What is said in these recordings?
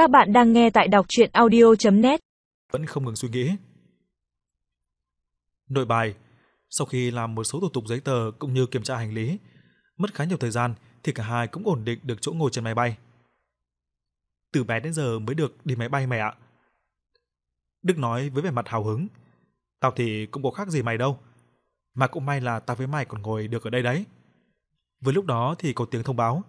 Các bạn đang nghe tại đọc chuyện audio.net Vẫn không ngừng suy nghĩ. Nội bài, sau khi làm một số thủ tục giấy tờ cũng như kiểm tra hành lý, mất khá nhiều thời gian thì cả hai cũng ổn định được chỗ ngồi trên máy bay. Từ bé đến giờ mới được đi máy bay mẹ ạ. Đức nói với vẻ mặt hào hứng. Tao thì cũng có khác gì mày đâu. Mà cũng may là tao với mày còn ngồi được ở đây đấy. Vừa lúc đó thì có tiếng thông báo.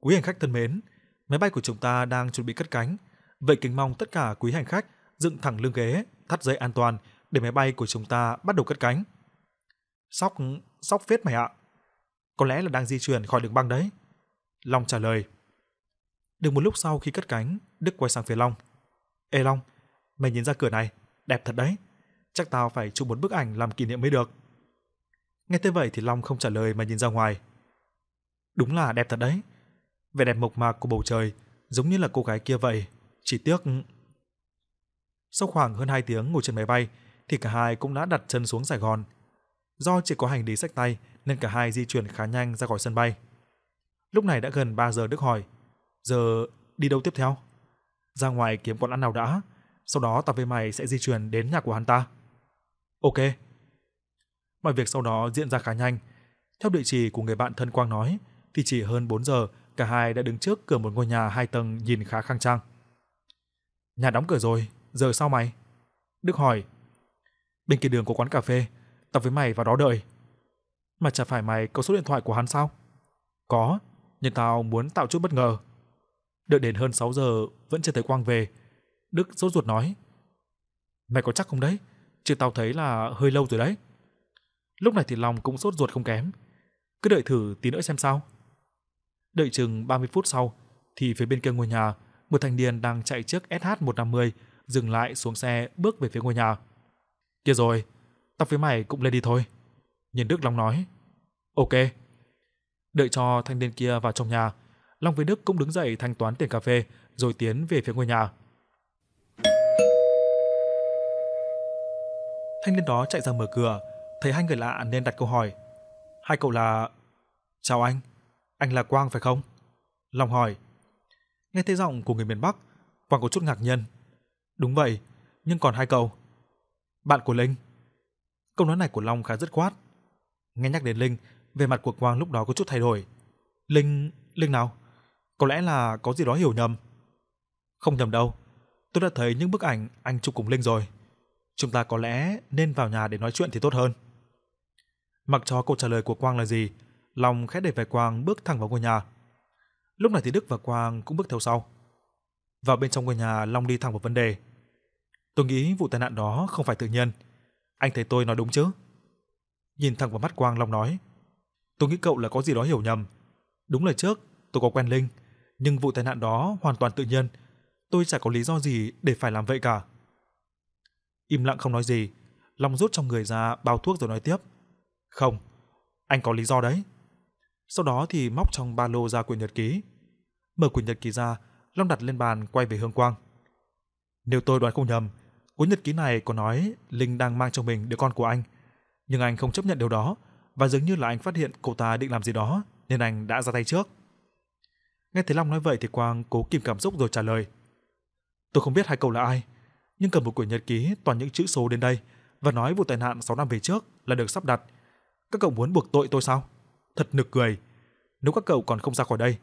Quý hành khách thân mến, máy bay của chúng ta đang chuẩn bị cất cánh. Vậy kính mong tất cả quý hành khách dựng thẳng lưng ghế, thắt dây an toàn để máy bay của chúng ta bắt đầu cất cánh. Sóc, sóc phết mày ạ. Có lẽ là đang di chuyển khỏi đường băng đấy. Long trả lời. Được một lúc sau khi cất cánh, Đức quay sang phía Long. Ê Long, mày nhìn ra cửa này, đẹp thật đấy. Chắc tao phải chụp một bức ảnh làm kỷ niệm mới được. Nghe thế vậy thì Long không trả lời mà nhìn ra ngoài. Đúng là đẹp thật đấy. Vẻ đẹp mộc mạc của bầu trời giống như là cô gái kia vậy, chỉ tiếc sau khoảng hơn 2 tiếng ngồi trên máy bay thì cả hai cũng đã đặt chân xuống Sài Gòn. Do chỉ có hành lý sách tay nên cả hai di chuyển khá nhanh ra khỏi sân bay. Lúc này đã gần 3 giờ Đức hỏi, giờ đi đâu tiếp theo? Ra ngoài kiếm quán ăn nào đã, sau đó tao với mày sẽ di chuyển đến nhà của hắn ta. Ok. Mọi việc sau đó diễn ra khá nhanh. Theo địa chỉ của người bạn thân Quang nói, thì chỉ hơn 4 giờ cả hai đã đứng trước cửa một ngôi nhà hai tầng nhìn khá khang trang. Nhà đóng cửa rồi, giờ sao mày? Đức hỏi. Bên kia đường có quán cà phê, tao với mày vào đó đợi. Mà chả phải mày có số điện thoại của hắn sao? Có, nhưng tao muốn tạo chút bất ngờ. Đợi đến hơn 6 giờ vẫn chưa thấy Quang về. Đức sốt ruột nói. Mày có chắc không đấy? Chứ tao thấy là hơi lâu rồi đấy. Lúc này thì lòng cũng sốt ruột không kém. Cứ đợi thử tí nữa xem sao. Đợi chừng 30 phút sau thì phía bên kia ngôi nhà, một thanh niên đang chạy chiếc SH150 dừng lại xuống xe bước về phía ngôi nhà. Kia rồi, tao với mày cũng lên đi thôi. Nhìn Đức Long nói. Ok. Đợi cho thanh niên kia vào trong nhà, Long với Đức cũng đứng dậy thanh toán tiền cà phê rồi tiến về phía ngôi nhà. Thanh niên đó chạy ra mở cửa, thấy hai người lạ nên đặt câu hỏi. Hai cậu là... Chào anh, anh là Quang phải không? Long hỏi. Nghe thấy giọng của người miền Bắc, Quang có chút ngạc nhiên. Đúng vậy, nhưng còn hai cậu. Bạn của Linh. Câu nói này của Long khá dứt khoát. Nghe nhắc đến Linh, về mặt của Quang lúc đó có chút thay đổi. Linh, Linh nào? Có lẽ là có gì đó hiểu nhầm. Không nhầm đâu. Tôi đã thấy những bức ảnh anh chụp cùng Linh rồi. Chúng ta có lẽ nên vào nhà để nói chuyện thì tốt hơn. Mặc cho câu trả lời của Quang là gì, Long khẽ đẩy về Quang bước thẳng vào ngôi nhà. Lúc này thì Đức và Quang cũng bước theo sau. Vào bên trong ngôi nhà, Long đi thẳng vào vấn đề. Tôi nghĩ vụ tai nạn đó không phải tự nhiên. Anh thấy tôi nói đúng chứ? Nhìn thẳng vào mắt Quang, Long nói. Tôi nghĩ cậu là có gì đó hiểu nhầm. Đúng là trước, tôi có quen Linh, nhưng vụ tai nạn đó hoàn toàn tự nhiên. Tôi chẳng có lý do gì để phải làm vậy cả. Im lặng không nói gì, Long rút trong người ra bao thuốc rồi nói tiếp. Không, anh có lý do đấy. Sau đó thì móc trong ba lô ra quyển nhật ký. Mở quyển nhật ký ra, Long đặt lên bàn quay về Hương Quang. Nếu tôi đoán không nhầm, cuốn nhật ký này có nói Linh đang mang trong mình đứa con của anh, nhưng anh không chấp nhận điều đó và dường như là anh phát hiện cô ta định làm gì đó nên anh đã ra tay trước. Nghe thấy Long nói vậy thì Quang cố kìm cảm xúc rồi trả lời. Tôi không biết hai cậu là ai, nhưng cầm một quyển nhật ký toàn những chữ số đến đây và nói vụ tai nạn 6 năm về trước là được sắp đặt. Các cậu muốn buộc tội tôi sao? Thật nực cười. Nếu các cậu còn không ra khỏi đây,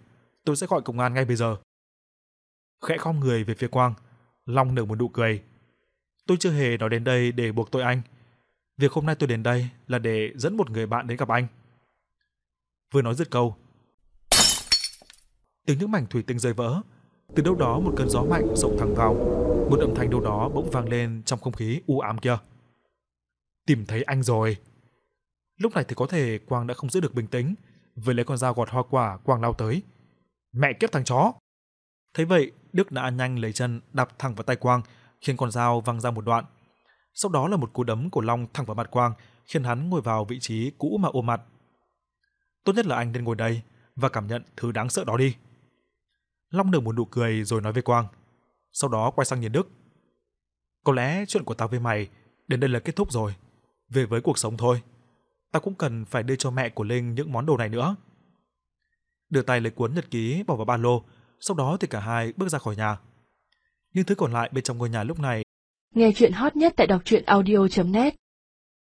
tôi sẽ gọi công an ngay bây giờ. Khẽ khom người về phía Quang, Long nở một nụ cười. Tôi chưa hề nói đến đây để buộc tội anh. Việc hôm nay tôi đến đây là để dẫn một người bạn đến gặp anh. Vừa nói dứt câu, tiếng những mảnh thủy tinh rơi vỡ, từ đâu đó một cơn gió mạnh rộng thẳng vào, một âm thanh đâu đó bỗng vang lên trong không khí u ám kia. Tìm thấy anh rồi. Lúc này thì có thể Quang đã không giữ được bình tĩnh, vừa lấy con dao gọt hoa quả Quang lao tới. Mẹ kiếp thằng chó. Thấy vậy, Đức đã nhanh lấy chân đạp thẳng vào tay Quang, khiến con dao văng ra một đoạn. Sau đó là một cú đấm của Long thẳng vào mặt Quang, khiến hắn ngồi vào vị trí cũ mà ôm mặt. Tốt nhất là anh nên ngồi đây và cảm nhận thứ đáng sợ đó đi. Long nở một nụ cười rồi nói với Quang. Sau đó quay sang nhìn Đức. Có lẽ chuyện của tao với mày đến đây là kết thúc rồi. Về với cuộc sống thôi. Tao cũng cần phải đưa cho mẹ của Linh những món đồ này nữa. Đưa tay lấy cuốn nhật ký bỏ vào ba lô, sau đó thì cả hai bước ra khỏi nhà. Những thứ còn lại bên trong ngôi nhà lúc này Nghe chuyện hot nhất tại đọc truyện audio.net